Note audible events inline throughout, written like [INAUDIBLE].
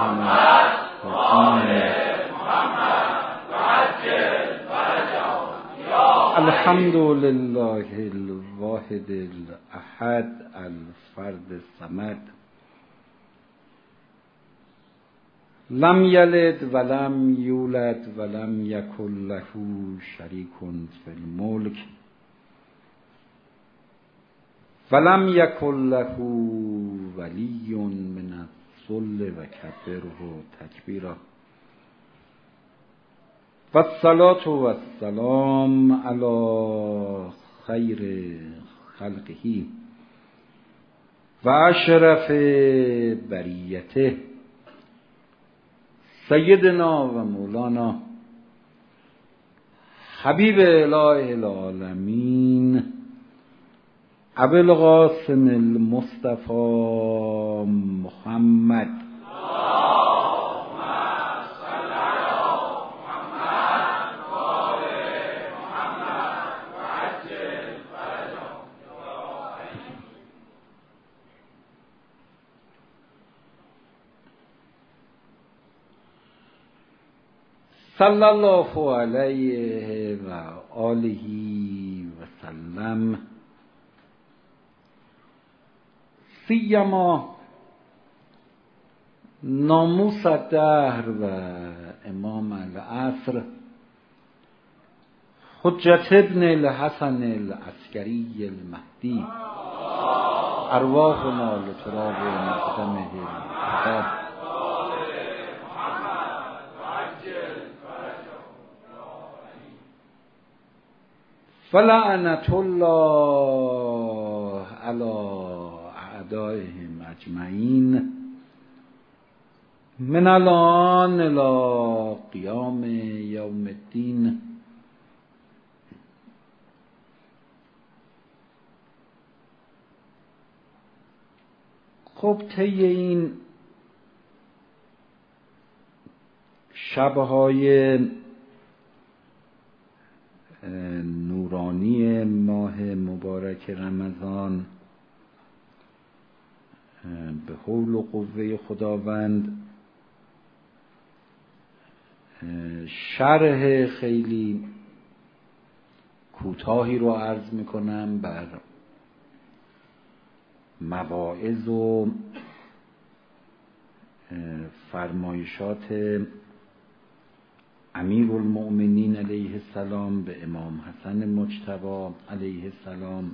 محمد وآل محمد وعجل الحمد لله الواحد الأحد الفرد الصمد لم يلد ولم يولد ولم يكن له شريك في الملك ولم يكن له ولي من الذل و کبره تکبیرا و الصلاة و السلام علی خیر خلقه و اشرف بریته. سیدنا و مولانا حبیب اله العالمین القاسم المصطفى محمد. صلى الله عليه وآله وسلم. سیما. ناموس دهر و امام العصر. حجت ابن الحسن العسکری المهدی. ارواحنا لتراب مقدمه الحباب فلعنت الله على اعدائهم اجمعین من الان الى قیام یوم الدین. خب طی این شبهای نورانی ماه مبارک رمضان به حول و قوه خداوند. شرح خیلی کوتاهی رو عرض می‌کنم بر مواعظ و فرمایشات امیر المؤمنین علیه السلام به امام حسن مجتبا علیه السلام.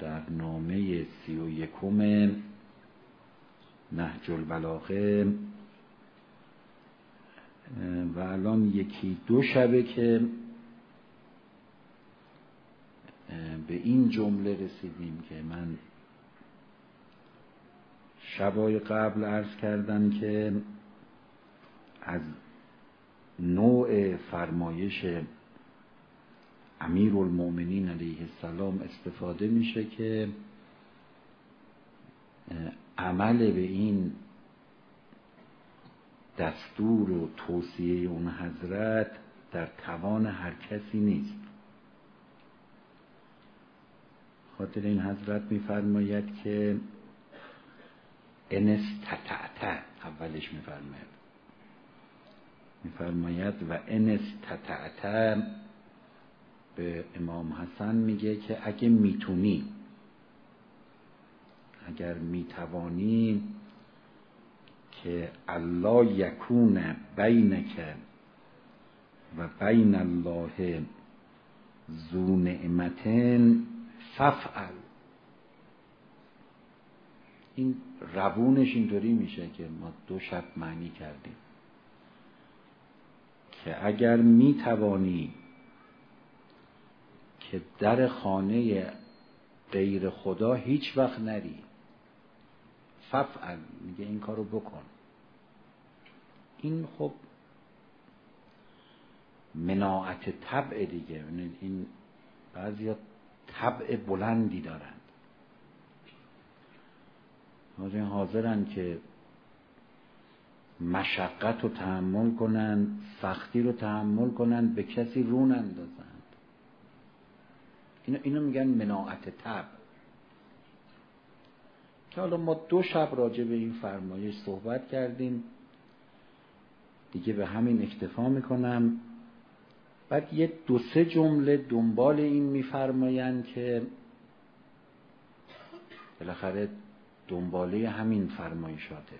در نامه سی و یکم نهج البلاغه. و الان یکی دو شبه که به این جمله رسیدیم که من شبای قبل عرض کردم که از نوع فرمایش امیر المؤمنین علیه السلام استفاده میشه که عمل به این دستور و توصیه اون حضرت در توان هر کسی نیست. خاطر این حضرت میفرماید که انستطعت اولش میفرماید. میفرماید و ان استطعت به امام حسن میگه که اگه می‌تونی اگر می‌توانی که الله یکون بینک و بین الله ذو نعمتن ففعل این روونش اینطوری میشه که ما دو شب معنی کردیم که اگر می توانی که در خانه غیر خدا هیچ وقت نری. ففعل میگه این کارو بکن. این خب مناعت طبع دیگه. این بعضی طبع بلندی دارند حاضرن که مشقت رو تحمل کنند سختی رو تحمل کنند به کسی رون اندازند اینو, اینو میگن مناعت تب که حالا ما دو شب راجع به این فرمایش صحبت کردیم. دیگه به همین اکتفا می‌کنم. بعد یه دو سه جمله دنبال این میفرمایند که بالاخره دنباله همین فرمایشاته.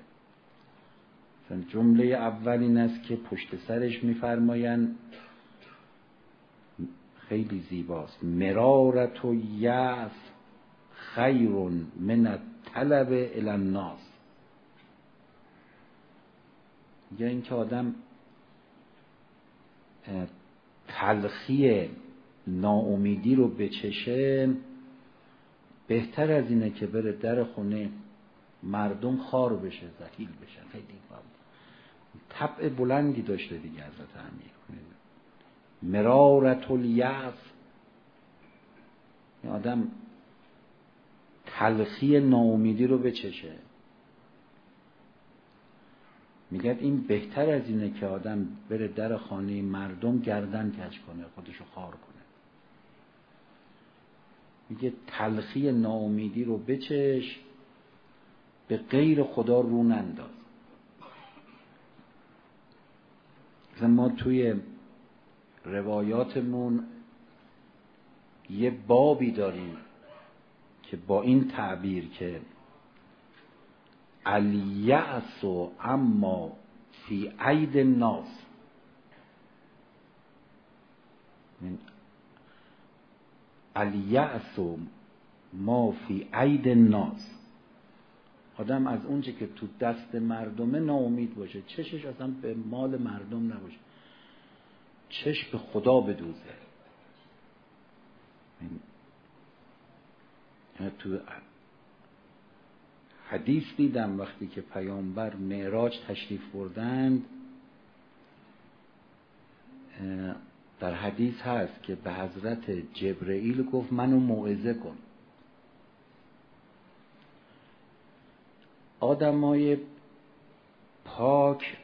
جمله اول این است که پشت سرش میفرمایند خیلی زیباست. مرارت و یعف خیر من طلب الناس. یا اینکه آدم تلخی ناامیدی رو بچشه بهتر از اینه که بره در خونه مردم خار بشه زحیل بشه. خیلی طبع بلندی داشته دیگه حضرت امیر. مرارت الیعف این آدم تلخی ناامیدی رو بچشه. میگه این بهتر از اینه که آدم بره در خانه مردم گردن کج کنه خودشو خار کنه. میگه تلخی ناامیدی رو بچش به غیر خدا رو ننداز. ما توی روایاتمون یه بابی داریم که با این تعبیر که الیعس و اما فی عید الناس. الیعس و ما فی عید الناس. آدم از اونچه که تو دست مردمه ناامید باشه. چشش اصلا به مال مردم نباشه. چش به خدا بدوزه. تو حدیث دیدم وقتی که پیامبر معراج تشریف بردند در حدیث هست که به حضرت جبرئیل گفت منو موعظه کن. آدمای پاک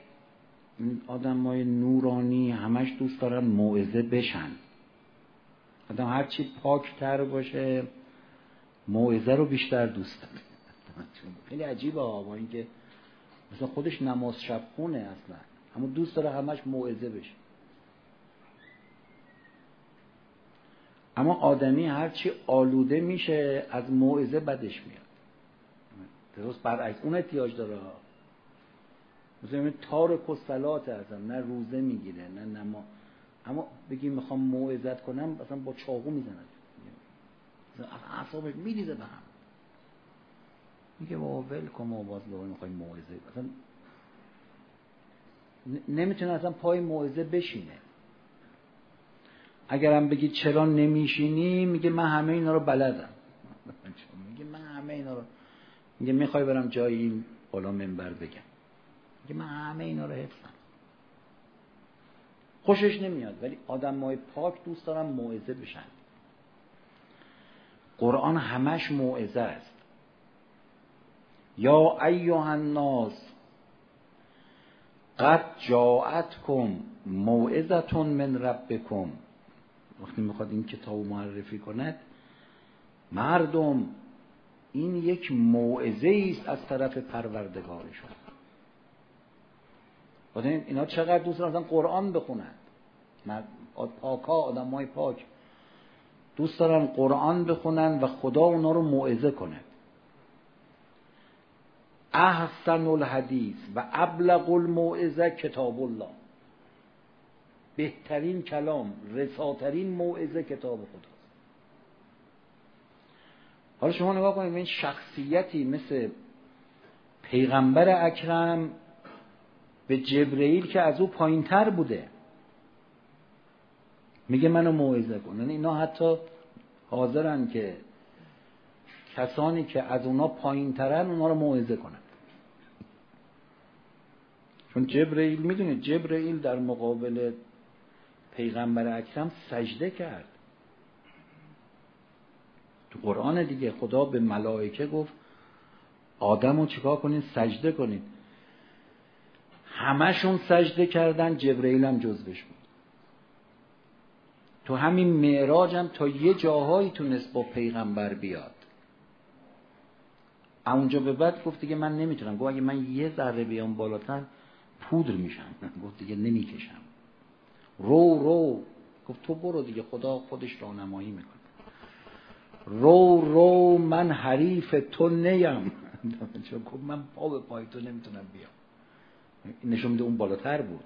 آدمای نورانی همش دوست دارن موعظه بشن. آدم هرچی پاک تر باشه موعظه رو بیشتر دوست داره. [LAUGHS] خیلی عجیبه با اینکه مثلا خودش نماز شب خونه اصلا. اما دوست داره همش موعظه بشه. اما آدمی هرچی آلوده میشه از موعظه بدش میاد. درست برعکس اون احتیاج داره. مثلا تار کسلات اصلا نه روزه می‌گیره نه نما اما بگی می‌خوام موعظت کنم مثلا با چاقو می‌زنه اعصابش میریزه به هم. میگه با ول کن ما باز دوباره می‌خوایم موعظه اصلا نمی‌تونه اصلا پای موعظه بشینه. اگرم بگی چرا نمیشینی میگه من همه اینا رو بلدم. [LAUGHS] میگه من همه اینا رو میگه می‌خوای برم جایی این بالا منبر بگم. میگه من همه اینا رو حفظم خوشش نمیاد ولی آدم مای پاک دوست دارم موعظه بشن. قرآن همش موعظه است. یا ایها الناس قد جاعتکم موعظتون من ربکم. وقتی می‌خواد این کتاب معرفی کند مردم این یک موعظه است از طرف پروردگارشون. اینا چقدر دوست دارن قرآن بخونند پاکا آدم های پاک. دوست دارن قرآن بخونن و خدا اونا رو موعظه کنه. احسن الحدیث و ابلغ الموعظه کتاب الله. بهترین کلام رساترین موعظه کتاب خداست. حالا شما نگاه کنید این شخصیتی مثل پیغمبر اکرم به جبرئیل که از او پایینتر بوده. میگه منو موعظه کن. یعنی اینا حتی حاضرن که کسانی که از اونا پایین ترن اونا رو موعظه کنن. چون جبرئیل می‌دونید جبرئیل در مقابل پیغمبر اکرم سجده کرد. تو قرآن دیگه خدا به ملائکه گفت آدم رو چیکار کنید سجده کنید همشون سجده کردن جبرئیل هم جزوش بود. تو همین معراج هم تا یه جاهایی تونست با پیغمبر بیاد. اونجا به بعد گفت دیگه من نمی‌تونم. گفت اگه من یه ذره بیام بالاتر پودر میشم. گفت دیگه نمی‌کشم. رو رو. گفت تو برو دیگه خدا خودش راهنمایی می‌کنه. رو رو من حریف تو نیم. [LAUGHS] چون گفت من پا به پای تو نمی‌تونم بیام. نشون میده اون بالاتر بود.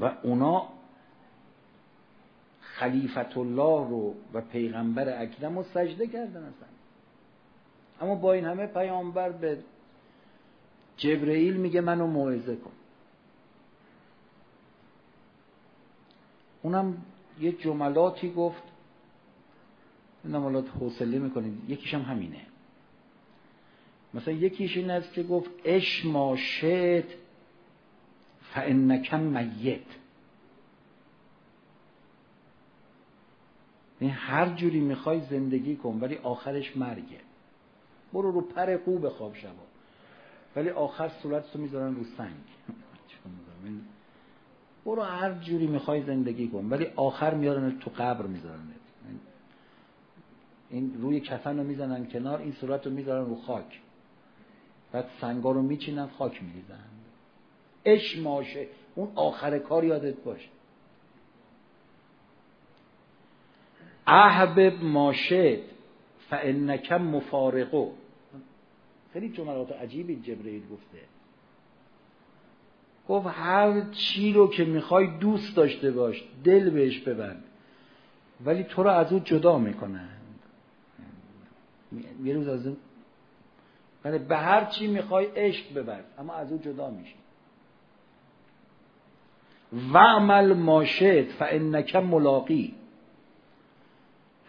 و اونا خلیفت الله رو و پیغمبر اکرم رو سجده کردن اصلا. اما با این همه پیامبر به جبرئیل میگه منو موعظه کن. اونم یه جملاتی گفت. حالا حوصله می‌کنید. یکیش هم همینه. مثلا یکیش این است که گفت اش ما شد فانک میت. این هر جوری می‌خوای زندگی کن ولی آخرش مرگه. برو رو پر قو بخواب شبا. ولی آخر صورت رو می‌ذارن رو سنگ. [LAUGHS] برو هر جوری می‌خوای زندگی کن ولی آخر میارن تو قبر می‌ذارن. این روی کفن رو می‌زنن کنار این صورت رو می‌ذارن رو خاک. بعد سنگا رو میچینن خاک میریزن. اش ماشه. اون آخر کار یادت باشه. احبب ماشد فانک مفارقو خیلی جملات عجیبی جبرئیل گفته. گفت هر چی رو که می‌خوای دوست داشته باش دل بهش ببند. ولی تو رو از او جدا می‌کنن یه روز از اون بله به هر چی می‌خوای عشق ببر اما از او جدا میشی. و عمل ماشد فانک ملاقی.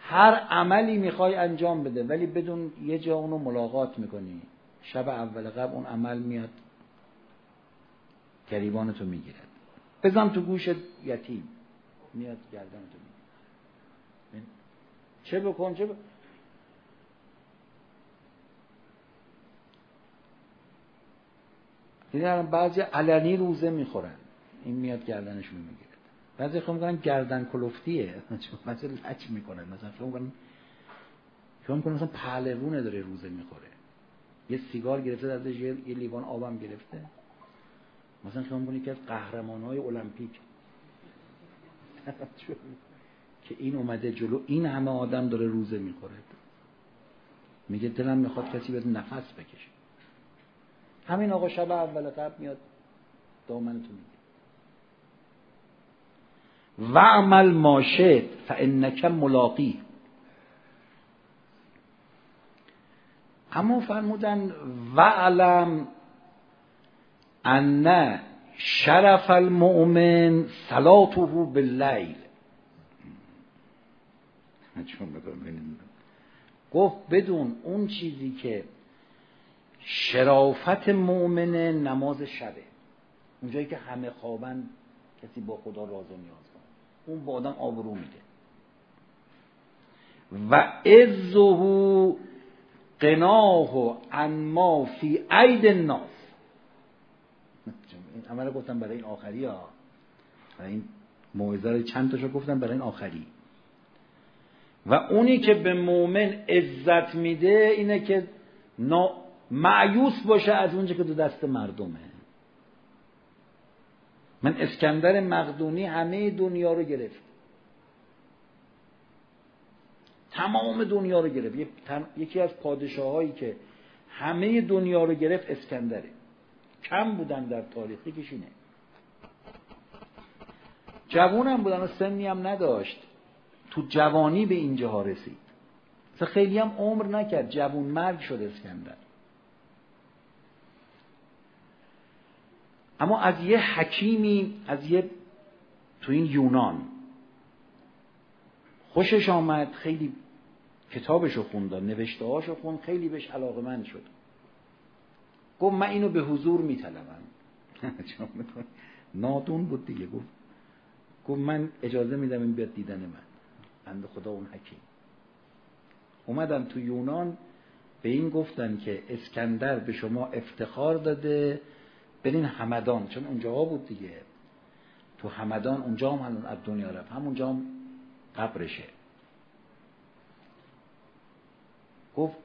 هر عملی می‌خوای انجام بده ولی بدون یه جا اونو ملاقات می‌کنی. شب اول قبل اون عمل میاد گریبانتو می‌گیرد بزن تو گوش یتیم. میاد گردنتو می‌گیرد چه بکن چه بکن دیدن بعضی علنی روزه می‌خورن. این میاد گردنشون می‌گیره. بعضی خب میگن گردن کلفتیه [LAUGHS] مثلا لچ می‌کنن. مثلا فکر می‌کنن فکر می‌کنن مثلا پهلوونه داره روزه می‌خوره. یه سیگار گرفته ازش یه لیوان آبم گرفته. مثلا فکر می‌کنه که از قهرمان های المپیک. [LAUGHS] که این اومده جلو. این همه آدم داره روزه می‌خوره. میگه دلم می‌خواد کسی بده نفس بکشه. همین آقا شب اول قبل میاد دامنتو میگه. و عمل ماشد فانک ملاقی اما فرمودن و علم ان شرف المؤمن صلاته باللیل گفت بدون اون چیزی که شرافت مؤمن نماز شبه. اونجایی که همه خوابن کسی با خدا راز و نیاز کنه. اون با آدم آبرو میده. و عزه قناه عن ما فی عید الناس. این عمل گفتم برای این آخری ها. برای این موعظه چند تاشو گفتم برای این آخری. و اونی که به مؤمن عزت میده اینه که نا معیوس باشه از اونجا که دو دست مردمه. من اسکندر مقدونی همه دنیا رو گرفت. تمام دنیا رو گرفت. یکی از پادشاهایی که همه دنیا رو گرفت اسکندره. کم بودن در تاریخی کشینه جوونم بودن و سنی هم نداشت. تو جوانی به اینجا رسید. خیلی هم عمر نکرد. جوون مرگ شد اسکندر. اما از یه حکیمی از یه تو این یونان. خوشش آمد خیلی کتابش رو خوند نوشته رو خوند خیلی بهش علاقه من شد. گفت من اینو به حضور میطلبم. [LAUGHS] نادون بود دیگه گفت. گفت من اجازه میدم این بیاد دیدن من. بند خدا اون حکیم. اومدم تو یونان به این گفتن که اسکندر به شما افتخار داده برین همدان چون اونجا بود دیگه. تو همدان اونجا هم الان از دنیا رفت. همونجا هم قبرشه. گفت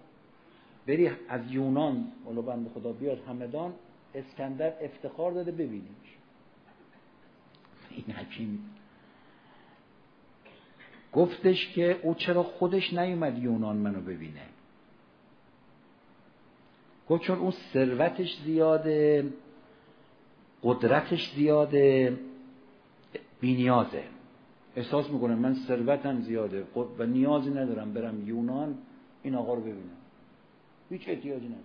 بری از یونان ولو بند خدا بیاد همدان اسکندر افتخار داده ببینیمش. این حکیم. گفتش که او چرا خودش نیومد یونان منو ببینه. گفت چون اون ثروتش زیاده قدرتش زیاده بینیازه. احساس می‌کنه من ثروتم زیاده. و نیازی ندارم برم یونان این آقا رو ببینم. هیچ احتیاجی ندارم.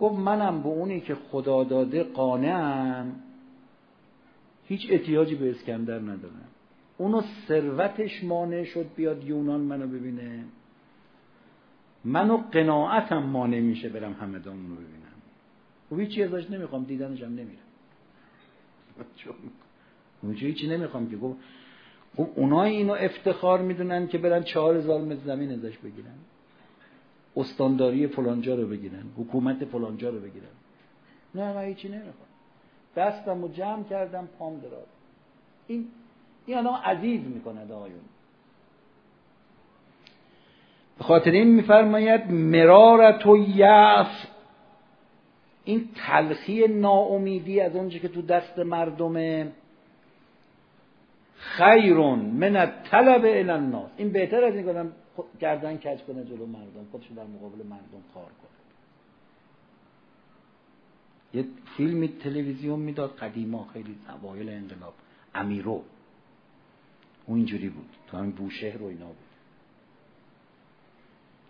گفت منم به اونی که خدا داده قانعم هیچ احتیاجی به اسکندر ندارم. اونو ثروتش مانع شد بیاد یونان منو ببینه. منو قناعتم مانع میشه برم همدان رو ببینم. و هیچی ازش نمی‌خوام دیدنشم نمیرم اونجا هیچی نمی‌خوام که. گفت خب اونای اینو افتخار می‌دونن که برن چهار هزار متر زمین ازش بگیرن. استانداری فلانجا رو بگیرن حکومت فلانجا رو بگیرن. نه من هیچی نمی‌خوام. دستم رو جمع کردم پام دراز این این آدم عزیز می‌کنه آقایون. به خاطر این میفرماید مرارت و یعف این تلخی ناامیدی از اونچه که تو دست مردمه خیرون من طلب الناس. این بهتر از این کنم گردن کج کنه جلو مردم خودش در مقابل مردم کار کنه. یه فیلمی تلویزیون می‌داد قدیما خیلی اوایل انقلاب. امیرو. اون اینجوری بود. تو همین بوشهر و اینا بود.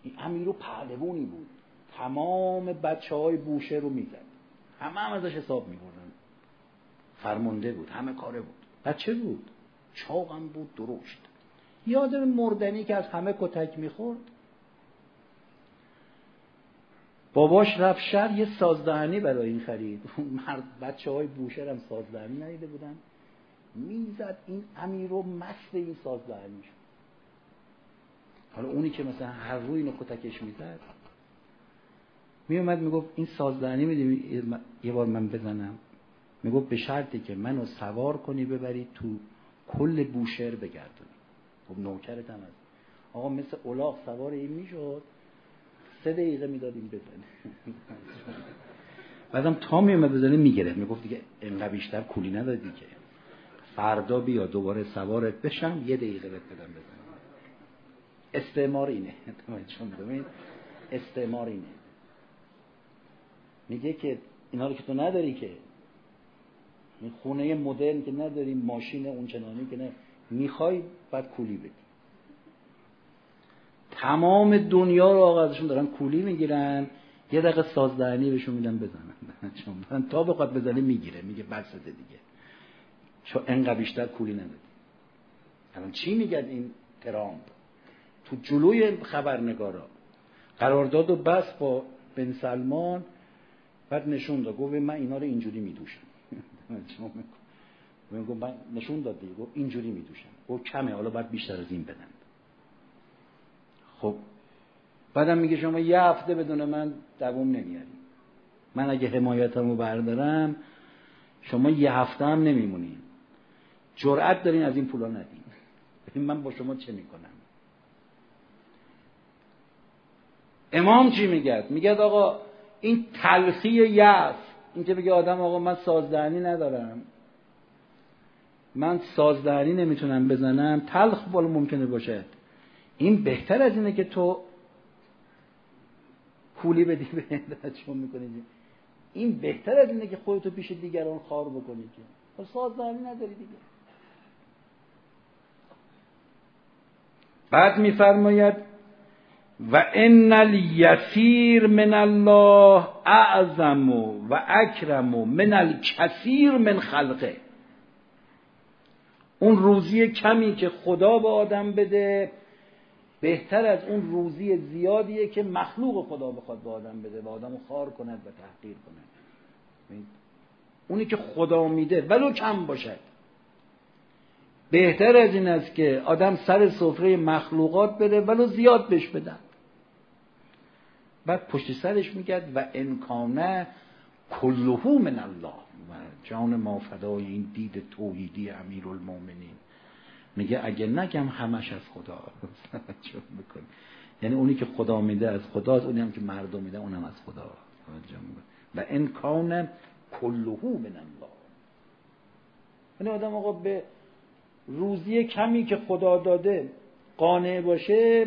این امیرو پهلوونی بود. تمام بچه های بوشهر رو می‌زد. همه هم ازش حساب میبردن فرمانده بود همه کاره بود. بچه بود. چاقم بود درشت. یادم مردنی که از همه کتک می‌خورد. باباش رفت یه سازدهنی برای این خرید. [LAUGHS] مرد بچه های هم سازدهنی ندیده بودن. می‌زد این امیر رو مست این سازدهنی. شد حالا اونی که مثلا هر روی اینو کتکش می‌زد میومد می‌گفت این سازدهنی میدی یه بار من بزنم. می‌گفت به شرطی که منو سوار کنی ببری تو کل بوشهر بگردونی. خب نوکرت هم هست. آقا مثل اولاغ سوار این می‌شد. سه دقیقه می‌دادیم بزنه [LAUGHS] بعدم تا میومد بزنه می‌گرفت. می‌گفت دیگه انقدر بیشتر کولی ندادی که. فردا بیا دوباره سوارت بشم یه دقیقه بهت بدم بزنم. استعمار اینه. [LAUGHS] استعمار اینه. میگه که اینا رو که تو نداری که. این خونه مدرن که نداری ماشین اون چنانی که نه. می‌خوای بعد کولی بدی. تمام دنیا رو آقا ازشون دارن کولی می‌گیرن یه دقیقه سازدهنی بهشون میدن بزنن. [LAUGHS] چون تا بخواد بزنه می‌گیره میگه بس دیگه. چون انقدر بیشتر کولی ندادی الان چی میگد این ترامپ؟ تو جلوی خبرنگارا. قرارداد و بس با بن سلمان بعد نشون داد گفت من اینا رو اینجوری میدوشم. [LAUGHS] گفت من نشون داد دیگه گفت اینجوری میدوشم. گفت کمه حالا باید بیشتر از این بدن. خب بعدم میگه شما یه هفته بدون من دوام نمیاری. من اگه حمایتم رو بردارم شما یه هفته هم نمیمونین جرأت دارین از این پولا ندین. ببین [LAUGHS] من با شما چه می‌کنم؟ امام چی میگه؟ میگه آقا این تلخی یأس این که بگه آدم آقا من سازدهنی ندارم. من سازدهنی نمی‌تونم بزنم. تلخ بالا ممکنه باشه. این بهتر از اینه که تو کولی بدی به چون می‌کنی این بهتر از اینه که خودتو پیش دیگران خار بکنی که. خب سازدهنی نداری دیگه. بعد میفرماید و ان الیسیر من الله اعظم و اکرم من الکثیر من خلقه. اون روزی کمی که خدا به آدم بده بهتر از اون روزی زیادیه که مخلوق خدا بخواد به آدم بده و آدم خار کند و تحقیر کند. اونی که خدا میده ولو کم باشد. بهتر از این است که آدم سر سفره مخلوقات بده ولو زیاد بش بدن. بعد پشت سرش میگد و انکانه کلهو من الله. و جان ما فدای این دید توحیدی امیر المومنین میگه اگه نگم همش از خدا. [LAUGHS] یعنی اونی که خدا میده از خداست اونی هم که مردم میده اونم از خدا. و این کان کلهو من الله. یعنی آدم آقا به روزی کمی که خدا داده قانع باشه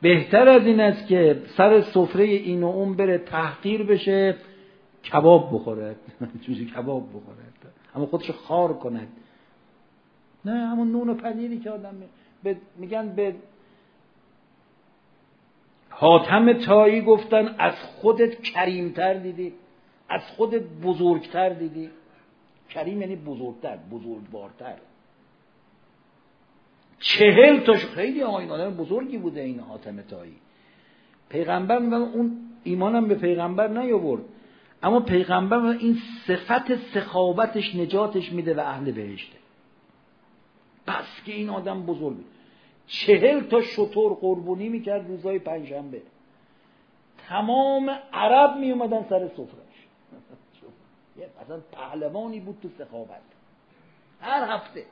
بهتر از این است که سر سفره این و اون بره تحقیر بشه کباب بخوره. [LAUGHS] چیزی کباب بخوره. اما خودش خار کند نه همون نون و پنیری که آدم میگن به حاتم تایی گفتن از خودت کریمتر دیدی. از خودت بزرگتر دیدی. کریم یعنی بزرگتر بزرگوارتر. چهل تاش خیلی آقای آدم بزرگی بوده این حاتم تایی پیغمبر اون ایمانم به پیغمبر نیاورد. اما پیغمبر این صفت سخاوتش نجاتش میده و اهل بهشته. بس که این آدم بزرگی چهل تا شطور قربونی می‌کرد روزای پنجشنبه. تمام عرب میومدن سر سفرش [LAUGHS] اصلا پهلوانی بود تو سخاوت. هر هفته.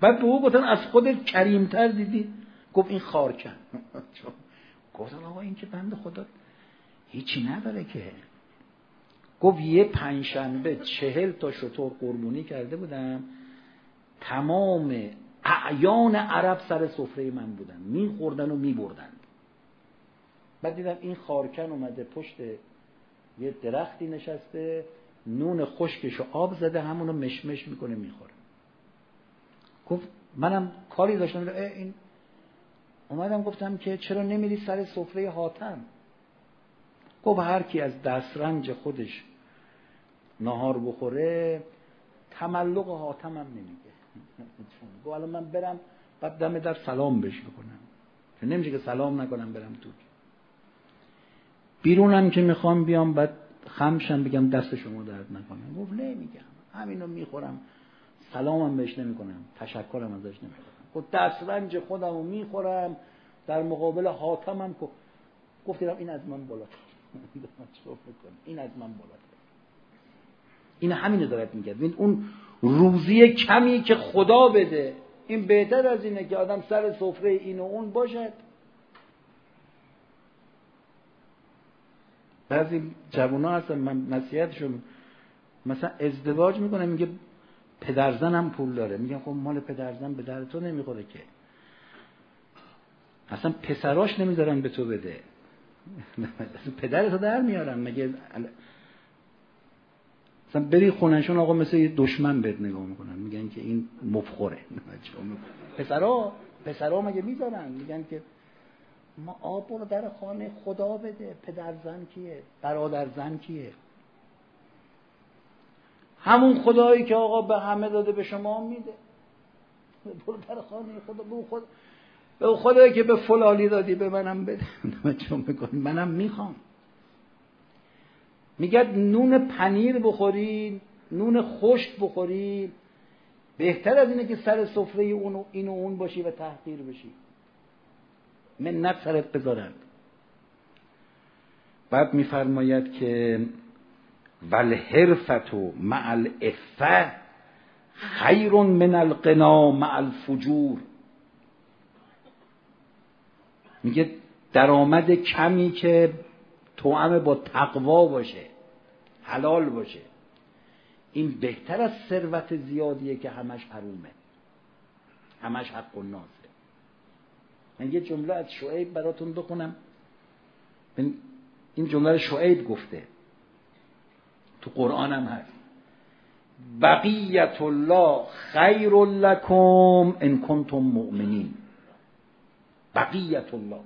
بعد به او گفتن از خودت کریمتر دیدی. گفت این خارکن گفتن آقا این که بند خدا هیچی نداره که. گفت یه پنجشنبه چهل تا شطور قربونی کرده بودم. تمام اعیان عرب سر سفره من بودن. میخوردن و میبردن بعد دیدم این خارکن اومده پشت یه درختی نشسته. نون خشکش آب زده همونو مشمش می‌کنه می‌خوره. گفت منم کاری داشتم. این اومدم گفتم که چرا نمیری سر سفره حاتم؟ گفت هر کی از دسترنج خودش نهار بخوره تملق حاتم هم نمیگه. [LAUGHS] گفت الان من برم بعد دم در سلام بش بکنم. که نمیشه که سلام نکنم برم تو. بیرونم که می‌خوام بیام بعد خمشم بگم دست شما درد نکنم گفت نمیگم. همینو می‌خورم. سلامم بهش نمی‌کنم تشکرم ازش نمی‌کنم. گفت دسترنج خودم رو می‌خورم در مقابل حاتمم گفتم [LAUGHS] این از من بالاتر. این از من بالاتر. این همینو دارد میگه. این اون روزی کمی که خدا بده این بهتر از اینه که آدم سر سفره این و اون باشد. بعضی جوونا هستن من نصیحتشون مثلا ازدواج می‌کنه میگه پدرزنم پول داره. میگن خب مال پدرزن به در تو نمی‌خوره که. اصلا پسراش نمی‌ذارن به تو بده. پدرتو در میارن. مگه مثلا بری خونشون آقا مثل یه دشمن بهت نگاه می‌کنن. میگن که این مفخوره. پسرا پسرا مگه می‌ذارن؟ میگن که ما آب رو در خانه خدا بده. پدر زن کیه؟ برادر زن کیه؟ همون خدایی که آقا به همه داده به شما میده. برو در خانه خدا به خود به خدایی که به فلالی دادی به منم بده. [LAUGHS] چون منم می‌خوام. میگه نون پنیر بخوری نون خشک بخوری. بهتر از اینه که سر سفره اون این و اون باشی و تحقیر بشی. منت سرت بذارند بعد میفرماید که والحرفت مع الافه خیر من القنا مع الفجور. میگه درآمد کمی که توأم با تقوا باشه حلال باشه. این بهتر از ثروت زیادیه که همش حرومه. همش حق و نازه. من یه جمله از شعیب براتون بخونم. این جمله شعیب گفته. تو قرآن هم هست. بقیت الله خیر لکم ان کنتم مؤمنین. بقیت الله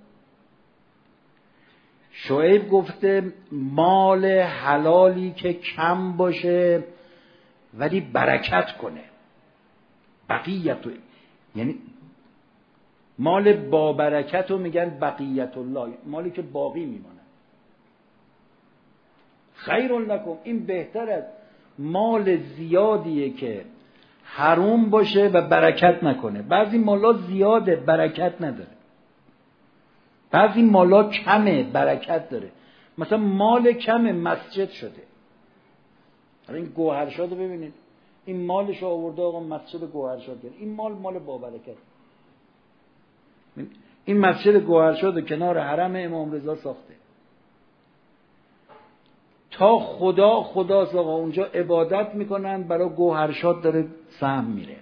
شعیب گفته مال حلالی که کم باشه ولی برکت کنه. بقیت یعنی مال با برکت رو میگن بقیت الله مالی که باقی میمانه خیر لکم این بهتر از مال زیادیه که حروم باشه و برکت نکنه. بعضی مالا زیاده برکت نداره. بعضی مالا کمه برکت داره. مثلا مال کم مسجد شده. این گوهرشاد رو ببینید. این مالش آورده آقا مسجد گوهرشاد این مال مال با برکت این مسجد گوهرشاد کنار حرم امام رضا ساخته. تا خدا خداست آقا اونجا عبادت می‌کنن برای گوهرشاد داره سهم میره.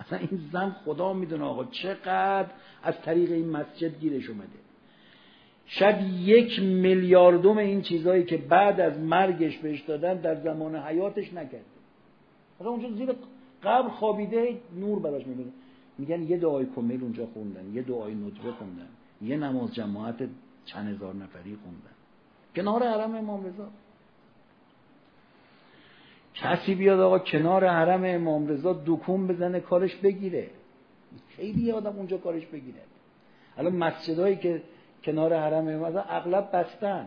اصلا این زن خدا می‌دونه آقا چقدر از طریق این مسجد گیرش اومده. شاید یک میلیاردوم این چیزهایی که بعد از مرگش بهش دادن در زمان حیاتش نکرده. مثلا اونجا زیر قبر خوابیده نور براش می‌بینه میگن یه دعای کمیل اونجا خوندن یه دعای ندبه خوندن یه نماز جماعت چند هزار نفری خوندن. کنار حرم امام رضا. کسی بیاد آقا کنار حرم امام رضا دکون بزنه کارش بگیره. خیلی آدم اونجا کارش بگیره. الان مسجدهایی که کنار حرم امام رضا اغلب بستن.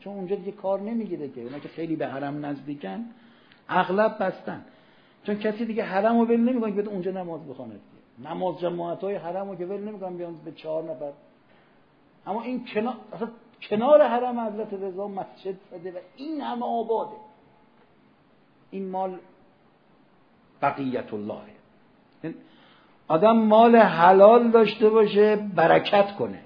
چون اونجا دیگه کار نمی‌گیره که. اونا که خیلی به حرم نزدیکن اغلب بستن. چون کسی دیگه حرم رو ول نمی‌کنه که اونجا نماز بخونه نماز جماعت های حرم رو که ول نمی‌کنن بیان به چهار نفر. اما این کنار اصلا کنار حرم حضرت رضا مسجد زده و این همه آباده. این مال بقیت الله آدم مال حلال داشته باشه برکت کنه.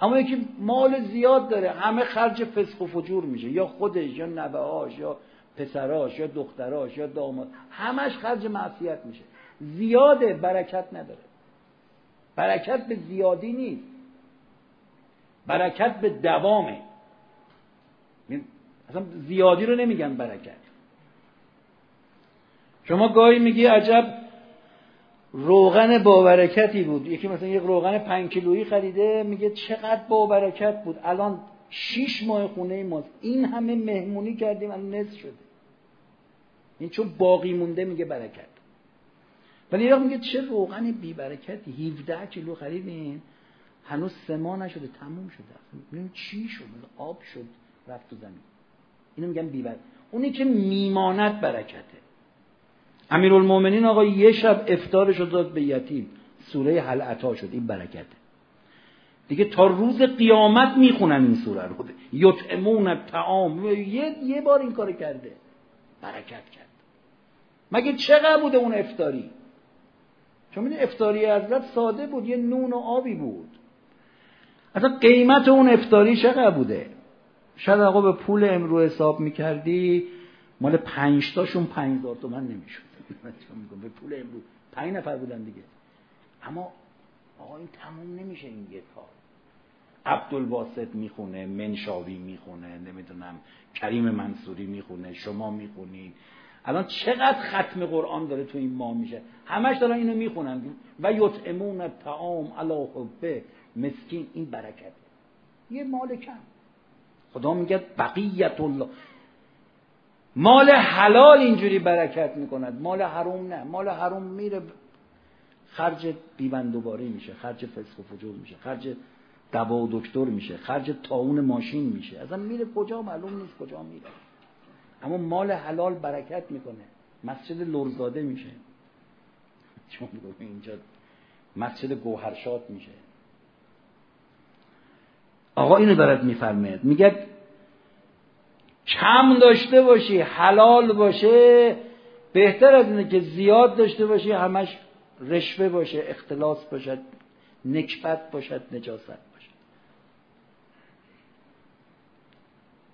اما یکی مال زیاد داره همه خرج فسق و فجور میشه. یا خودش یا نوهاش یا پسراش یا دختراش یا داماد. همش خرج معصیت میشه. زیاده برکت نداره. برکت به زیادی نیست. برکت به دوامه. اصلا زیادی رو نمیگن برکت. شما گاهی میگی عجب روغن با برکتی بود. یکی مثلا یک روغن پنج کیلویی خریده میگه چقدر با برکت بود. الان شیش ماه خونه ماست. این همه مهمونی کردیم الان نصف شده. این چون باقی مونده میگه برکت. ولی یه میگه چه روغن بی برکتی 17 کیلو خریدین. هنوز سه ماه نشده تموم شده. ببین چی شد؟ آب شد رفت تو زمین. اینو میگن بی برکت اونی که میماند برکته. امیرالمومنین آقا یه شب افتارش رو داد به یتیم. سوره حل عطا شد این برکته. دیگه تا روز قیامت می‌خونن این سوره رو. یطعمون تعام یه یه بار این کار کرده. برکت کرد. مگه چقدر بوده اون افتاری؟ چون می‌دونی افتاری حضرت ساده بود یه نون و آبی بود. اصلا قیمت اون افتاری چقدر بوده؟ شاید آقا به پول امرو حساب می‌کردی مال پنج تاشون پنج هزار تومن نمی‌شد. [LAUGHS] به پول امرو. پنج نفر بودن دیگه. اما آقا این تموم نمیشه این یه کار. عبدالباسط می‌خونه منشاوی می‌خونه نمی‌دونم کریم منصوری می‌خونه شما می‌خونید. الان چقدر ختم قرآن داره تو این ماه میشه. همش دارن اینو می‌خونن. و یطعمون الطعام علی حبه. مسکین این برکت. یه مال کم. خدا میگه بقیت الله. مال حلال اینجوری برکت می‌کند. مال حروم نه. مال حروم میره خرج بیبندوباری میشه خرج فسق و فجور میشه خرج دوا و دکتر میشه خرج تاون ماشین میشه. اصلا میره کجا؟ معلوم نیست کجا میره. اما مال حلال برکت می‌کنه. مسجد لرزاده میشه. چون اینجا مسجد گوهرشاد میشه. آقا اینو دارد میفرماید. میگه کم داشته باشی حلال باشه بهتر از اینه که زیاد داشته باشی همش رشوه باشه اختلاس باشد نکبت باشد نجاست باشد.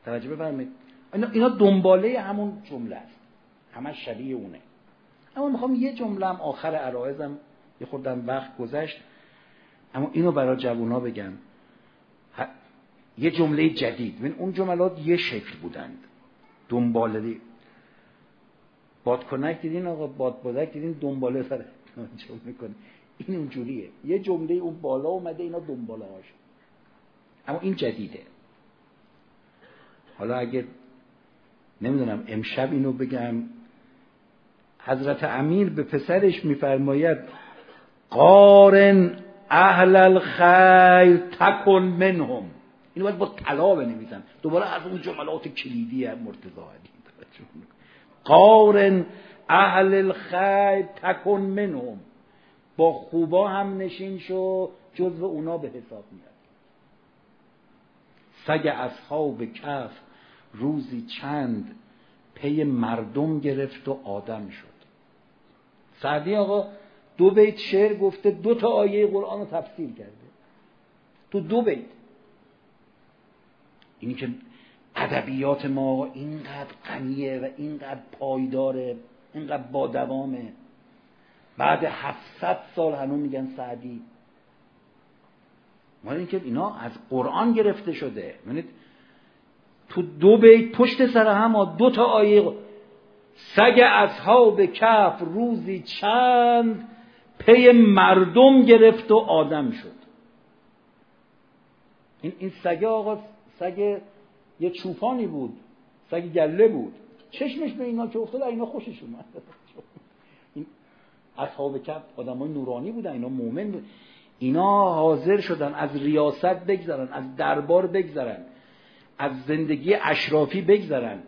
توجه بفرمایید. اینا دنباله همون جمله است. همش شبیه اونه. اما می‌خوام یه جمله هم آخر عرایزم یه خودم وقت گذشت. اما اینو برای جوونا بگم. یه جمله جدید. ببین اون جملات یه شکل بودند. دنباله باد کنک دیدین آقا؟ باد بادک دیدین دنباله سر [LAUGHS] می‌کنه این اونجوریه. یه جمله اون بالا اومده اینا دنباله هاش. اما این جدیده. حالا اگه نمی‌دونم امشب اینو بگم. حضرت امیر به پسرش میفرماید قارن اهل الخیر تکن منهم. اینو باید با طلا بنویسن. دوباره از اون جملات کلیدی مرتضی علی. قارن اهل الخیر تکن منهم. با خوبا هم نشین شو جزو اونا به حساب میاد. سگ اصحاب کف روزی چند پی مردم گرفت و آدم شد. سعدی آقا دو بیت شعر گفته دو تا آیه قرآن رو تفسیر کرده. تو دو بیت. اینی که ادبیات ما اینقدر غنیه و اینقدر پایداره اینقدر با دوامه بعد 700 سال هنوز میگن سعدی. ما اینکه اینا از قرآن گرفته شده. ببینید تو دو بیت پشت سر هم دو تا آیه سگ اصحاب کف روزی چند پی مردم گرفت و آدم شد. این این سگ آقا سگ یه چوپانی بود سگ گله بود. چشمش به اینا که افتاد اینا خوشش اومد. این اصحاب کف آدمای نورانی بودن اینا مؤمن بود. اینا حاضر شدن از ریاست بگذرن از دربار بگذرن از زندگی اشرافی بگذرن.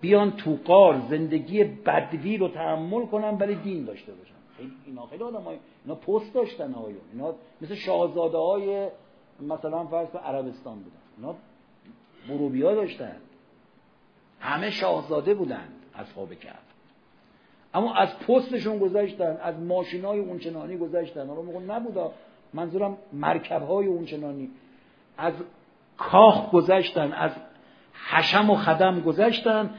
بیان تو قار زندگی بدوی رو تحمل کنن ولی دین داشته باشن. خیلی اینا خیلی آدم های اینا پست داشتن آیون اینا مثل شاهزاده های مثلا فرض عربستان بودن. اینا بروبیا داشتن. همه شاهزاده بودند اصحاب کهف اما از پستشون گذاشتن از ماشین های اونچنانی گذاشتن حالا موقع نبودا منظورم مرکب های اونچنانی. از کاخ گذاشتن از حشم و خدم گذاشتن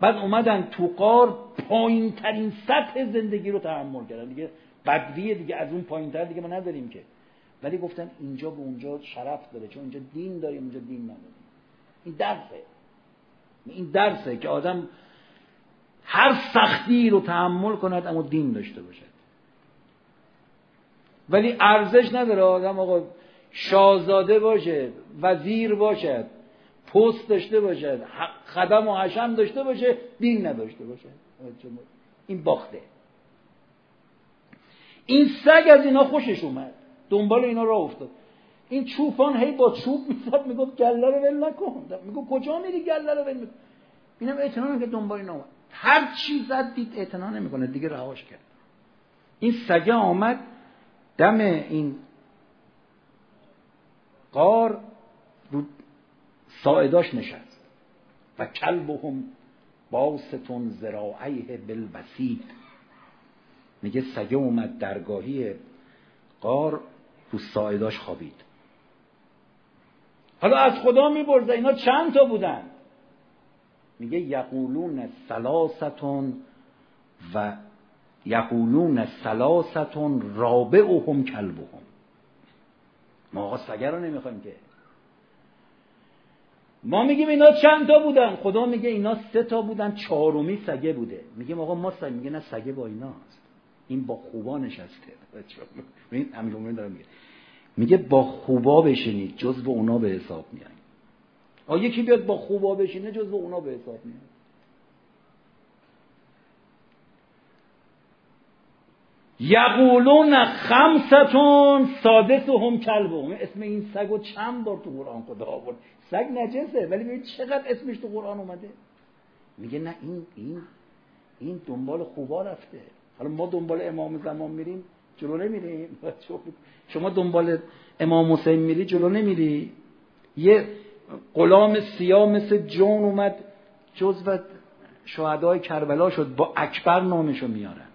بعد اومدن تو قار پایین ترین سطح زندگی رو تحمل کردن. دیگه بدویه دیگه از اون پایین تر دیگه ما نداریم که. ولی گفتن اینجا به اونجا شرف داره چون اینجا دین داریم اونجا دین نداریم. این درسه. این درسه که آدم هر سختی رو تحمل کند اما دین داشته باشد. ولی ارزش نداره آدم آقا شاهزاده باشه وزیر باشد پست داشته باشد خدم و حشم داشته باشه دین نداشته باشه این باخته. این سگ از اینا خوشش اومد. دنبال اینا راه افتاد. این چوپان هی با چوب می‌زد می‌گفت گله رو ول نکن. می‌گفت کجا میری گله رو ول میکن اینم اعتنا که دنبال اینا هر چی زد دید اعتنا نمی‌کنه دیگه رهاش کرد. این سگه آمد دم این قار رو ساعداش نشست. و کلبهم باستون زراعیه بالبسید میگه سگه اومد درگاهی قار رو ساعداش خوابید. حالا از خدا میبرزه اینا چند تا بودن؟ میگه یقولون سلاستون و یقولون سلاستون رابعهم کلبهم. ما آقا سگه رو نمی‌خوایم که. ما میگیم اینا چند تا بودن؟ خدا میگه اینا سه تا بودن چهارمی سگه بوده. میگیم آقا ما سگه میگه نه سگه با ایناست. این با خوبا نشسته. [LAUGHS] ببین امیر داره میگه. میگه با خوبا بشینید جز به اونا به حساب میاد آ یکی بیاد با خوبا بشینه جز به اونا به حساب میاد یقولون خمستون سادسهم کلبهم. اسم این سگ چند بار تو قرآن خدا آورد؟ سگ نجسه ولی ببین چقدر اسمش تو قرآن اومده؟ میگه نه این این این دنبال خوبا رفته. حالا ما دنبال امام زمان میریم جلو نمیریم شما دنبال امام حسین میری جلو نمیری. یه غلام سیاه مثل جون اومد جزو شهدای کربلا شد با اکبر نامشو میارن.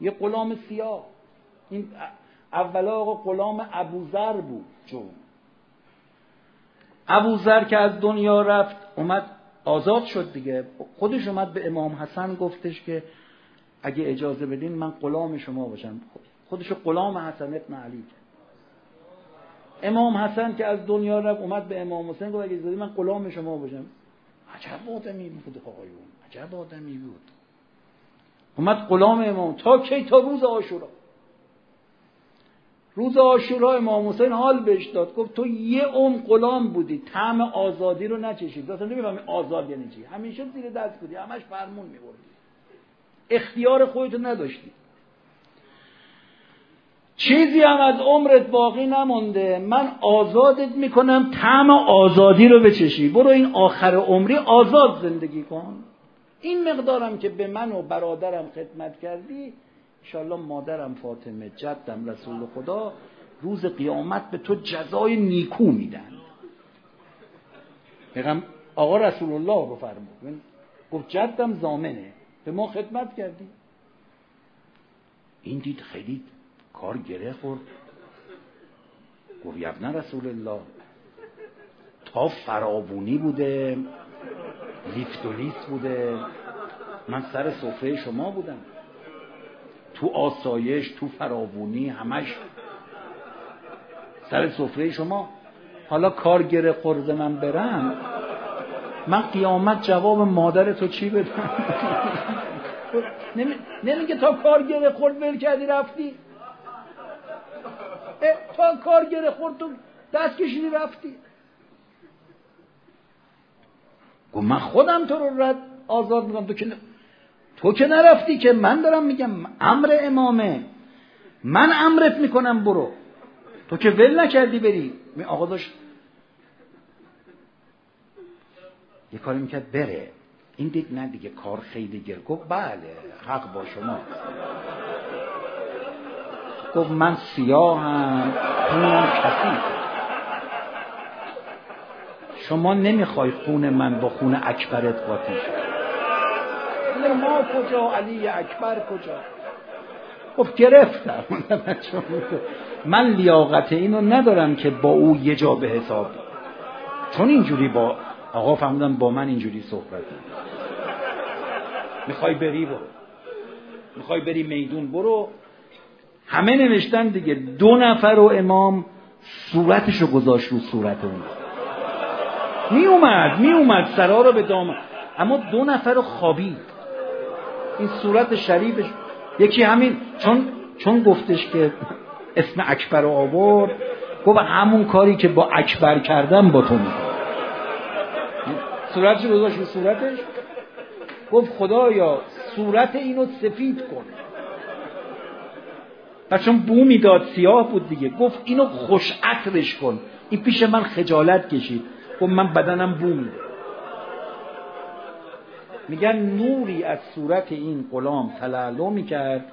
یه غلام سیاه. این اولا آقا غلام ابوذر بود جون. ابوذر که از دنیا رفت اومد آزاد شد دیگه. خودش اومد به امام حسن گفتش که اگه اجازه بدین من غلام شما باشم. خودش غلام حسن ابن علی امام حسن که از دنیا رفت اومد به امام حسین گفت اگه من غلام شما باشم. عجب آدمی بود آقایون عجب آدمی بود. اومد غلام امام تا کی؟ تا روز آشورا روز آشورا امام حسین حال بهش داد. گفت تو یه عمر غلام بودی طعم آزادی رو نچشید. اصلا نمی‌فهمی آزاد یعنی چی. همیشه زیر دست بودی همش فرمون میبردی. اختیار خودتو نداشتی. چیزی هم از عمرت باقی نمونده. من آزادت می‌کنم طعم آزادی رو بچشی. برو این آخر عمری آزاد زندگی کن. این مقدارم که به من و برادرم خدمت کردی انشالله مادرم فاطمه جدم رسول خدا روز قیامت به تو جزای نیکو میدن. آقا رسول الله رو فرمود. گفت جدم زامنه. به ما خدمت کردی. این دید خیلی کار گره خورد. گفت یبنه رسول الله. تا فراوونی بوده لیفت و لیست بوده. من سر سفره شما بودم. تو آسایش تو فراوونی همش. سر سفره شما. حالا کار گره خورده من برم. من قیامت جواب مادر تو چی بدم؟ نمیگه تا کار گره خورد ول کردی رفتی؟ تا کار گره خورد تو دست کشیدی رفتی؟ گفت من خودم تو رو رد آزاد می‌کنم. تو که تو که نرفتی که من دارم میگم امر امامه. من امرت می‌کنم برو. تو که ول نکردی بری. می آقا داشت یه کاری می‌کرد بره. این دید نه دیگه کار خیلی گر گفت بله حق با شما. گفت من سیاهم خونم کثیف. شما نمی‌خوای خون من با خون اکبرت قاطی ما کجا؟ علی اکبر کجا؟ خب گرفتم. من لیاقت اینو ندارم که با او یه جا به حساب. چون اینجوری با آقا فهمیدم با من اینجوری صحبت می‌خوای بری برو. می‌خوای بری میدون برو. همه نوشتن دیگه. دو نفر و امام صورتشو گذاشت رو صورت اون. می اومد سرا رو به دام اما دو نفر رو خوابید. این صورت شریفش. یکی همین چون چون گفتش که اسم اکبر رو آورد گفت همون کاری که با اکبر کردم با تو می‌کنم. صورتش گذاشت رو صورتش؟ گفت خدایا صورت اینو سفید کن. و چون بو می‌داد سیاه بود دیگه. گفت اینو خوش عطرش کن. این پیش من خجالت کشید. گفت من بدنم بو میده میگن نوری از صورت این غلام تلالو می‌کرد.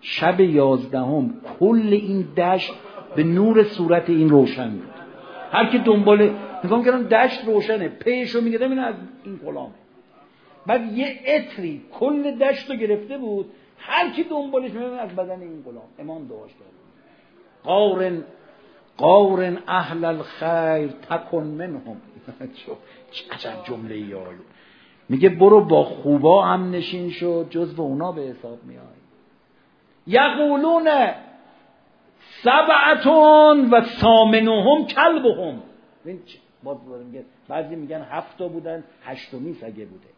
شب یازدهم کل این دشت به نور صورت این روشن بود. هر کی دنبال نگاه کردم دشت روشنه پیشو میگه این از این غلامه بعد یه عطری کل دشت رو گرفته بود هر کی دنبالش میاد از بدن این غلام امام دعاش کرد. قارن قارن اهل الخیر تکن منهم. [LAUGHS] چه جمله ای میگه برو با خوبا هم نشین شد جز به اونا به حساب میای یقولون سبعتون و سامنهم کلبهم. بعضی میگن هفتا بودن هشتمی سگه بوده.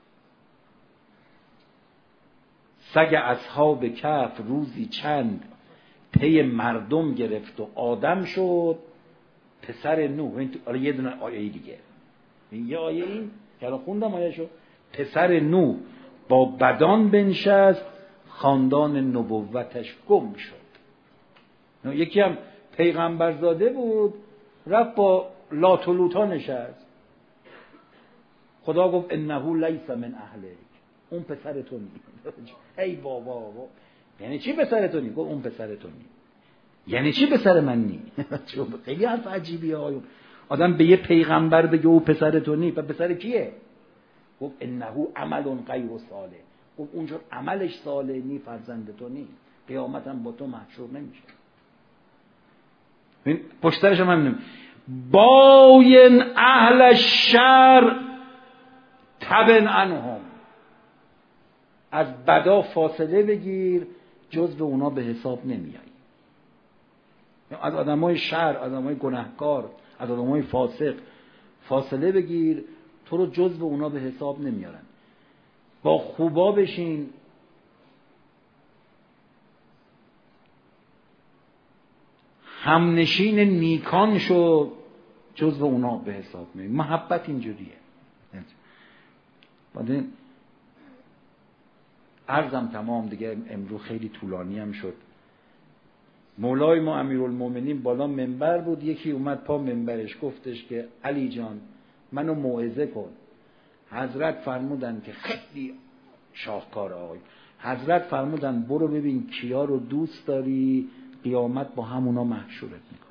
سگ اصحاب کف روزی چند پی مردم گرفت و آدم شد. پسر نوح. آره یه دونه آیه دیگه. یه آیه این؟ که خوندم آیه شد پسر نوح با بدان بنشست خاندان نبوتش گم شد. یکی هم پیغمبرزاده بود رفت با لاتولوتا نشست. خدا گفت انه لیس من اهلک. اون پسر تو [LAUGHS] ای بابا بابا. یعنی چی پسر تو نی؟ گفت اون پسر تو نی. یعنی چی پسر من نی؟ [LAUGHS] خیلی حرف عجیبی آیون آدم به یه پیغمبر بگه او پسر تو نی و پسر کیه؟ گفت انه عمل غیر صالح. گفت اونجور عملش صالح نی فرزند تو نی. قیامت هم با تو محشور نمیشه. پشترش هم باین اهل شر تبن انهم از بدا فاصله بگیر جز به اونا به حساب نمیایی. از آدمای شر از آدمای گناهکار از آدمای فاسق فاصله بگیر تو رو جز به اونا به حساب نمیارن. با خوبا بشین همنشین نیکان شو جز به اونا به حساب می محبت اینجوریه. بعد عرضم تمام دیگه امرو خیلی طولانی هم شد. مولای ما امیرالمومنین بالا منبر بود. یکی اومد پا منبرش گفتش که علی جان منو موعظه کن. حضرت فرمودن که خیلی شاهکار آقای. حضرت فرمودن برو ببین کیا رو دوست داری. قیامت با همونا محشورت میکن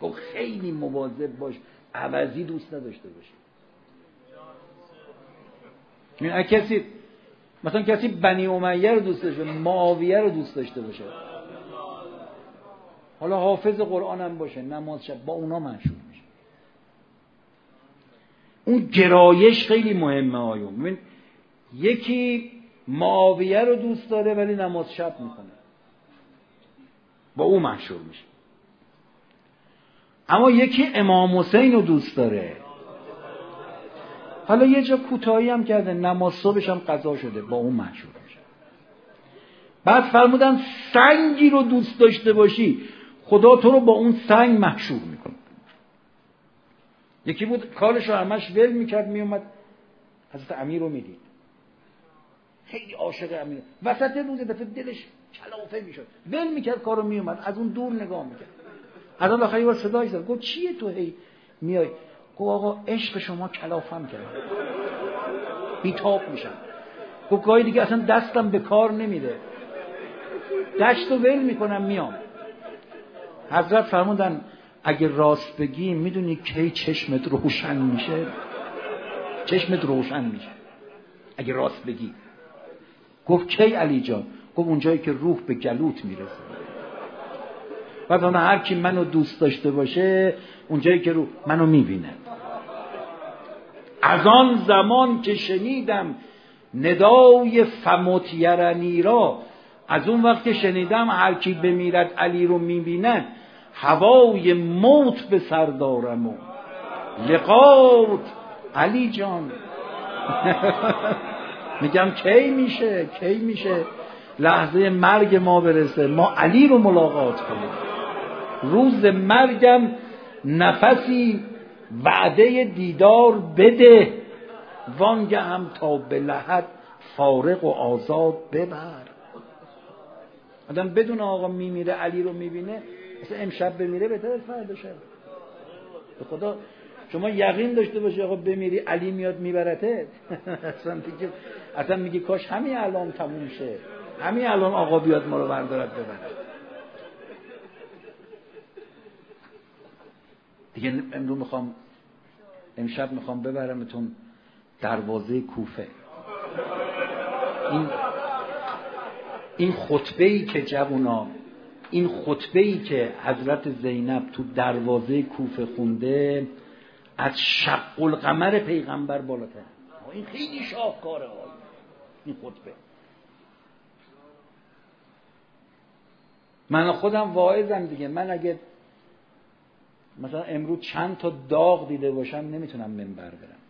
گفت خیلی مواظب باش. عوضی دوست نداشته باشی. این کسی مثلا کسی بنی امیه رو دوست داشته معاویه رو دوست داشته باشه. حالا حافظ قرآن هم باشه نماز شب با اونا منشور میشه. اون گرایش خیلی مهمه آیون. یکی معاویه رو دوست داره ولی نماز شب می‌کنه. با او مشهور میشه. اما یکی امام حسین رو دوست داره. حالا یه جا کوتاهی هم کرده نماز صبحش هم قضا شده. با اون مشهور میشه. بعد فرمودن سنگی رو دوست داشته باشی. خدا تو رو با اون سنگ محشور می‌کنه. یکی بود کارش رو همش ول می‌کرد میومد حضرت امیر رو می‌دید. خیلی عاشق امیر وسط روز دفعه دلش کلافه می‌شد. ول می‌کرد کارو میومد از اون دور نگاه می‌کرد. از اون آخری بار صدایش زد. گفت چیه تو هی میای؟ گفت آقا عشق شما کلافم کرد. بیتاب میشم. گفت گاهی دیگه اصلا دستم به کار نمیده. دشت رو ول می‌کنم میام. حضرت فرمودن اگه راست بگی می‌دونی کی چشمت روشن میشه؟ چشمت روشن میشه. اگه راست بگی. گفت کی علی جان؟ گفت اونجایی که روح به گلوت می‌رسه. و هر کی منو دوست داشته باشه اونجایی که روح منو می‌بینه از آن زمان که شنیدم ندای فموتیرنی را از اون وقت که شنیدم هر کی بمیرد علی رو می‌بینه هوای موت به سر دارم و علی جان. [LAUGHS] میگم کی میشه؟ کی میشه؟ لحظه مرگ ما برسه. ما علی رو ملاقات کنیم. روز مرگم نفسی وعده دیدار بده. وانگه هم تا به لحد فارغ و آزاد ببر. آدم بدون آقا میمیره علی رو می‌بینه مثلا امشب بمیره بهتر فردا شب. به خدا شما یقین داشته باشی آقا بمیری علی میاد میبرته؟ [LAUGHS] اصلا دیگه اصلا میگی کاش همین الان تموم شه. همین الان آقا بیاد ما رو بردارد ببره دیگه امروز می‌خوام امشب می‌خوام ببرمتون دروازه کوفه. این این خطبه ای که جوونا این خطبه ای که حضرت زینب تو دروازه کوفه خونده از شق القمر پیغمبر بالاتر. این خیلی شاهکاره این خطبه. من خودم واعظم دیگه. من اگه مثلا امروز چند تا داغ دیده باشم نمی‌تونم منبر برم.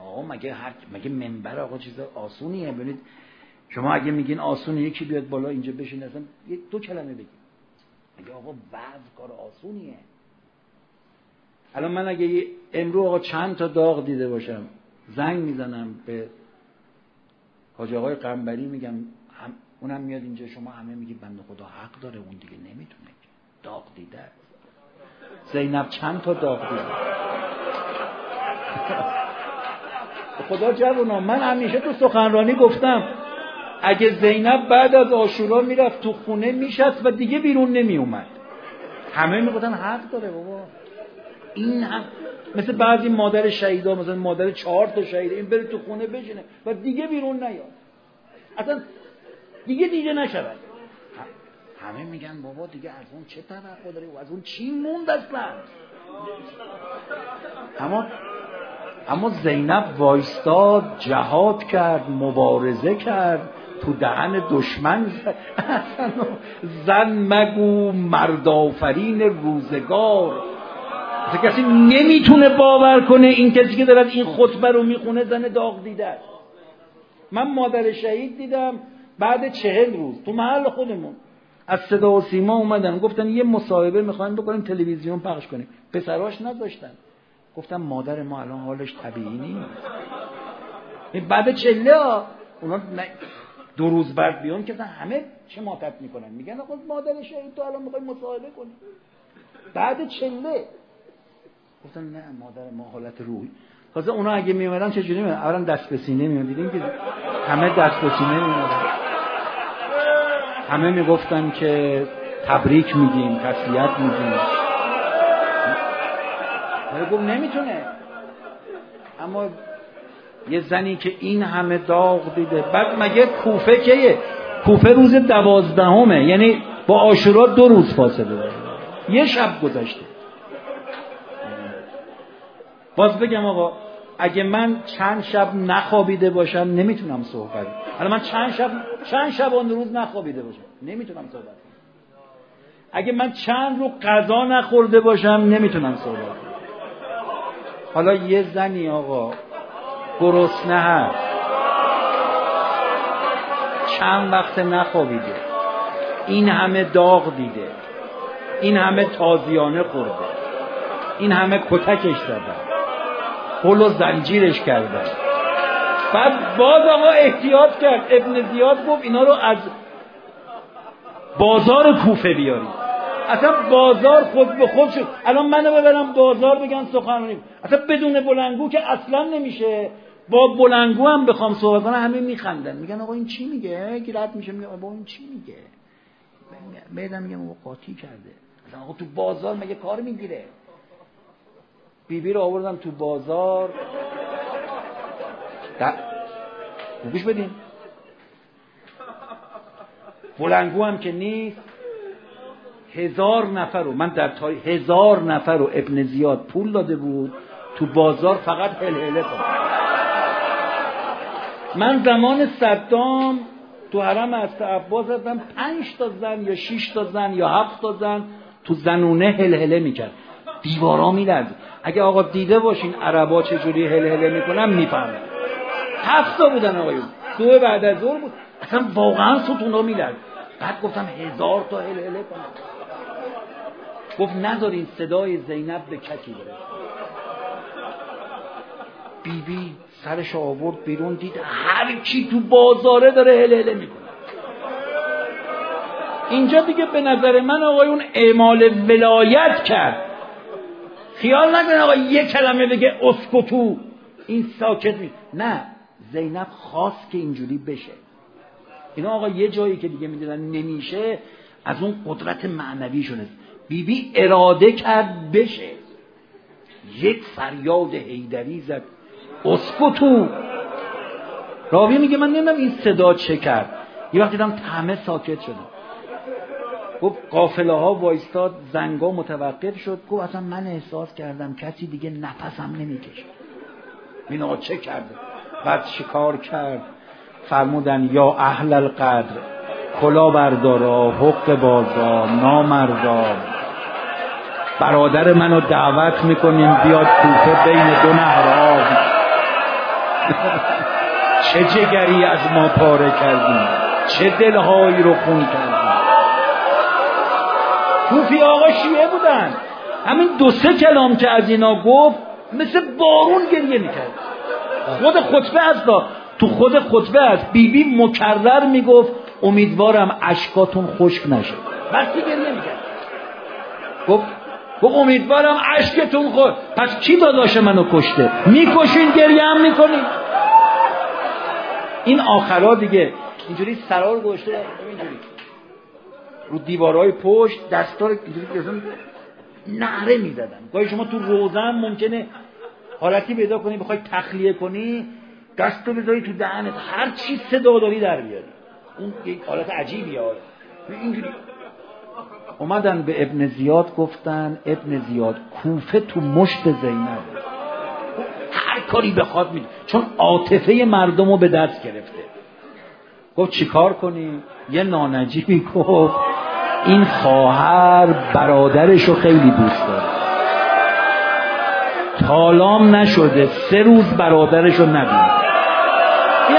آقا مگه هر مگه منبر آقا چیز آسونیه؟ ببینید شما اگه میگین آسونه یکی بیاد بالا اینجا بشین اصلا دو کلمه بگید مگه آقا بعض کار آسونیه؟ الان من اگه امرو آقا چند تا داغ دیده باشم زنگ می‌زنم به حاج آقای قنبری میگم اونم میاد اینجا شما همه میگی بنده خدا حق داره اون دیگه نمی‌تونه داغ دیده. زینب چند تا داغ دیده؟ خدا جوونا من همیشه تو سخنرانی گفتم اگه زینب بعد از آشورا می‌رفت تو خونه میشست و دیگه بیرون نمیومد همه می‌گفتن حق داره بابا. این هم مثل بعضی مادر شهیدا مثلا مادر چهار تا شهید این بره تو خونه بشینه و دیگه بیرون نیاد. اصلا دیگه دیگه نشود. همه میگن بابا دیگه از اون چه توقع داری؟ و از اون چی موند اصلا؟ اما اما زینب وایستاد جهاد کرد مبارزه کرد تو دهن دشمن [LAUGHS] زن مگو مردافرین روزگار. کسی نمی‌تونه باور کنه این کسی که دارد این خطبه رو می‌خونه زن داغ دیده من مادر شهید دیدم بعد چهل روز تو محل خودمون. از صدا و سیما اومدن. گفتن یه مصاحبه می‌خوایم بکنیم تلویزیون پخش کنیم. پسراش نذاشتن. گفتم مادر ما الان حالش طبیعی نیست. بعد چله ها اونا دو روز بعد بیان که همه چه ماتت می‌کنن. میگن آقا مادر شهید تو الان می‌خوای مصاحبه کنی. بعد چله گفتن نه مادر ما حالت روحی. تازه اونا اگه میومدن چه جوری میومدن اولا دست به سینه میومدن دیدیم که همه دست به سینه میومدن همه می‌گفتن که تبریک میگیم تسلیت میگیم. ولی گفت نمی‌تونه. اما یه زنی که این همه داغ دیده بعد مگه کوفه کیه؟ کوفه روز دوازدهمه. یعنی با آشورا دو روز فاصله داره. یه شب گذشته. باز بگم آقا اگه من چند شب نخوابیده باشم نمی‌تونم صحبت حالا من چند شب چند شب اون روز نخوابیده باشم؟ نمی‌تونم صحبت اگه من چند رو غذا نخورده باشم نمی‌تونم صحبت حالا یه زنی آقا گرسنه هست. چند وقت نخوابیده. این همه داغ دیده. این همه تازیانه خورده. این همه کتکش زدن پل و زنجیرش کردن. بعد باز آقا احتیاط کرد. ابن زیاد گفت اینا رو از بازار کوفه بیارید. اصلا بازار خود به خود شد. الان منو ببرم بازار بگن سخنرانی اصلا بدون بلنگو که اصلا نمیشه. با بلنگو هم بخوام صحبت کنم همه میخندن. میگن آقا این چی میگه؟ گیرت میشه؟ میگه آقا این چی میگه؟ میدم میگم آقا قاطی کرده. اصلا آقا تو بازار مگه کار می‌گیره؟ بیبی رو آوردم تو بازار. گوش بدین. بلنگو هم که نیست. هزار نفر رو من در تاریخ هزار نفر رو ابن زیاد پول داده بود تو بازار فقط هلهله کنم من زمان صدام تو حرم از عباس زدم پنج تا زن یا شش تا زن یا هفت تا زن تو زنونه هلهله می‌کرد. دیوارا میلرد اگه آقا دیده باشین عربا چجوری هلهله می‌کنن می‌فهمن. هفت تا بودن آقایون. دو بعد از ظهر بود. اصلا واقعا ستونا میلرد. بعد گفتم هزار تا هلهله کنم گفت نذارین صدای زینب به کسی بره. بیبی بی سرش آورد بیرون دید هر کی تو بازاره داره هله می‌کنه. اینجا دیگه به نظر من آقایون اعمال ولایت کرد. خیال نکنه آقا یه کلمه بگه اسکتو. این ساکت می نه زینب خواست که اینجوری بشه. اینا آقا یه جایی که دیگه می‌دونن نمیشه از اون قدرت معنوی شده بیبی اراده کرد بشه. یک فریاد هیدری زد. اسکتو. راوی میگه من نمی‌دونم این صدا چه کرد. یه وقتی دیدم همه ساکت شدن گفت قافله ها وایستاد زنگا متوقف شد. گفت اصلا من احساس کردم کسی دیگه نفسم نمی‌کشه. این چه کرده بعد شکار کرد. فرمودن یا اهل القدر کلا بردارا حق بازا نامردا برادر منو دعوت می‌کنیم بیاد کوفه بین دو نهراب. [LAUGHS] چه جگری از ما پاره کردیم؟ چه دلهایی رو خون کردیم؟ کوفی آقا شیعه بودن. همین دو سه کلام که از اینا گفت مثل بارون گریه می‌کرد. خود خطبه از تو خود خطبه است. بیبی بی مکرر می‌گفت امیدوارم اشکاتون خشک نشه. بسی گریه می‌کرد. گفت گفت امیدوارم اشکتون خود پس کی داداش منو کشته؟ می‌کشین گریه هم می‌کنین. این آخرا دیگه. اینجوری سرار گوشته اینجوری. رو دیوارهای پشت دستار اینجوری نعره می‌زدن. گاهی شما تو روزن ممکنه حالتی پیدا کنی بخوای تخلیه کنی دستو بذاری تو دهنت هر چی صدا داری در بیاری. اون یک حالت عجیبیه اینجوری. اومدن به ابن زیاد گفتن ابن زیاد کوفه تو مشت زینب. هر کاری بخواد میده. چون عاطفه مردم رو به دست گرفته. گفت چیکار کنی؟ یه نانجیبی گفت. این خواهر برادرش رو خیلی دوست داره. تالام نشده سه روز برادرش رو نبید این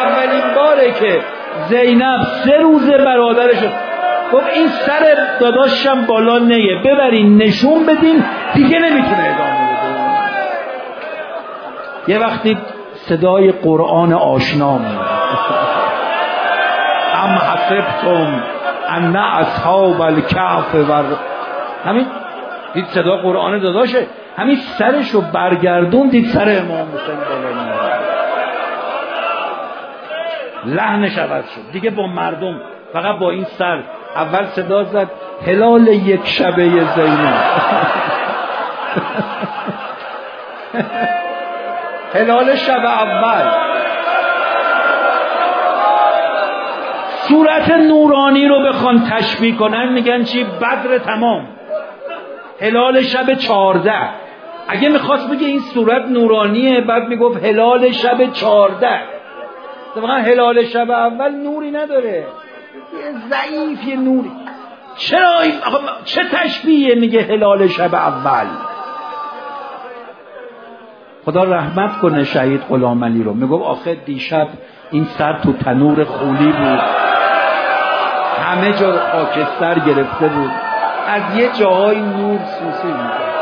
اولین باره که زینب سه روز برادرش گفت این سر داداشم بالا نیه. ببرین نشون بدین دیگه نمی‌تونه ادامه بده. یه وقتی صدای قرآن آشنا میاد. [LAUGHS] ام حسبتم. ان اصحاب الكهف و همین؟ دید صدا قرآن داداشه. همین سرشو برگردون دید سر امام حسین بالا لحنش عوض شد. دیگه با مردم فقط با این سر. اول صدا زد هلال یک شبه زینب. [LAUGHS] هلال شب اول. صورت نورانی رو بخوان تشبیه کنن میگن چی؟ بدر تمام. هلال شب چارده اگه می‌خواست بگه این صورت نورانیه بعد می‌گفت هلال شب چارده واقعا هلال شب اول نوری نداره. یه ضعیف یه نوری. چرا چه تشبیه میگه هلال شب اول؟ خدا رحمت کنه شهید غلام علی رو. می‌گفت آخه دیشب این سر تو تنور خولی بود. همه جا خاکستر گرفته بود. از یه جاهای نور سوسی می‌کرد.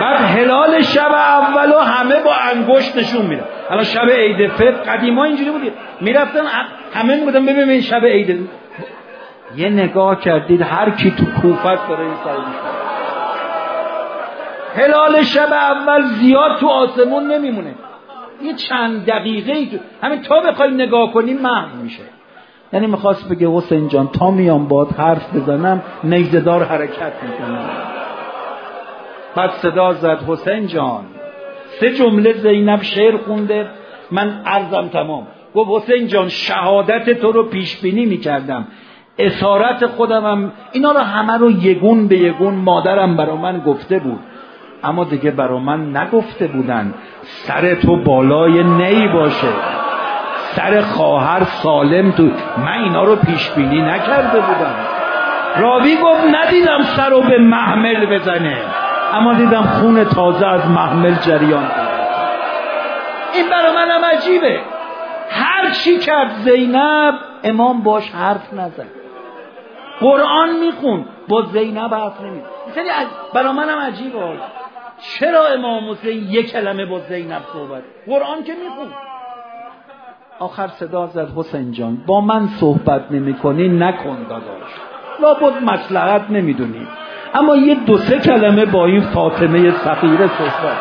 بعد هلال شب اولو همه با انگشت نشون میره الان شب عید فطر قدیما اینجوری بودی. می‌رفتن همه می‌گفتن ببین شب عید. یه نگاه کردید هر کی تو کوفت داره این سر هلال شب اول زیاد تو آسمون نمیمونه. یه چند دقیقه ای همین تا بخوای نگاه کنی محو میشه. یعنی می‌خواست بگه حسین جان تا میام باد حرف بزنم نیزدار حرکت می‌کنم. بعد صدا زد حسین جان سه جمله زینب شعر خونده من عرضم تمام. گفت حسین جان شهادت تو رو پیش بینی می‌کردم. اسارت خودمم اینا رو همه رو یگون به یگون مادرم برا من گفته بود. اما دیگه برا من نگفته بودن سر تو بالای نی باشه. سر خواهر سالم تو من اینا رو پیش بینی نکرده بودم. راوی گفت ندیدم سر رو به محمل بزنه. اما دیدم خون تازه از محمل جریان این برا منم عجیبه. هر چی کرد زینب امام باش حرف نزد. قرآن میخون با زینب حرف نمید برا منم عجیبه. چرا امام حسین یک کلمه با زینب صحبت؟ قرآن که میخون. آخر صدا زد حسین جان با من صحبت نمی کنی نکن داداش. لابد مسلحت نمی‌دونی. اما یه دو سه کلمه با این فاطمه صغیره صحبت.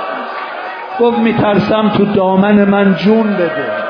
گفت میترسم تو دامن من جون بده. [LAUGHS]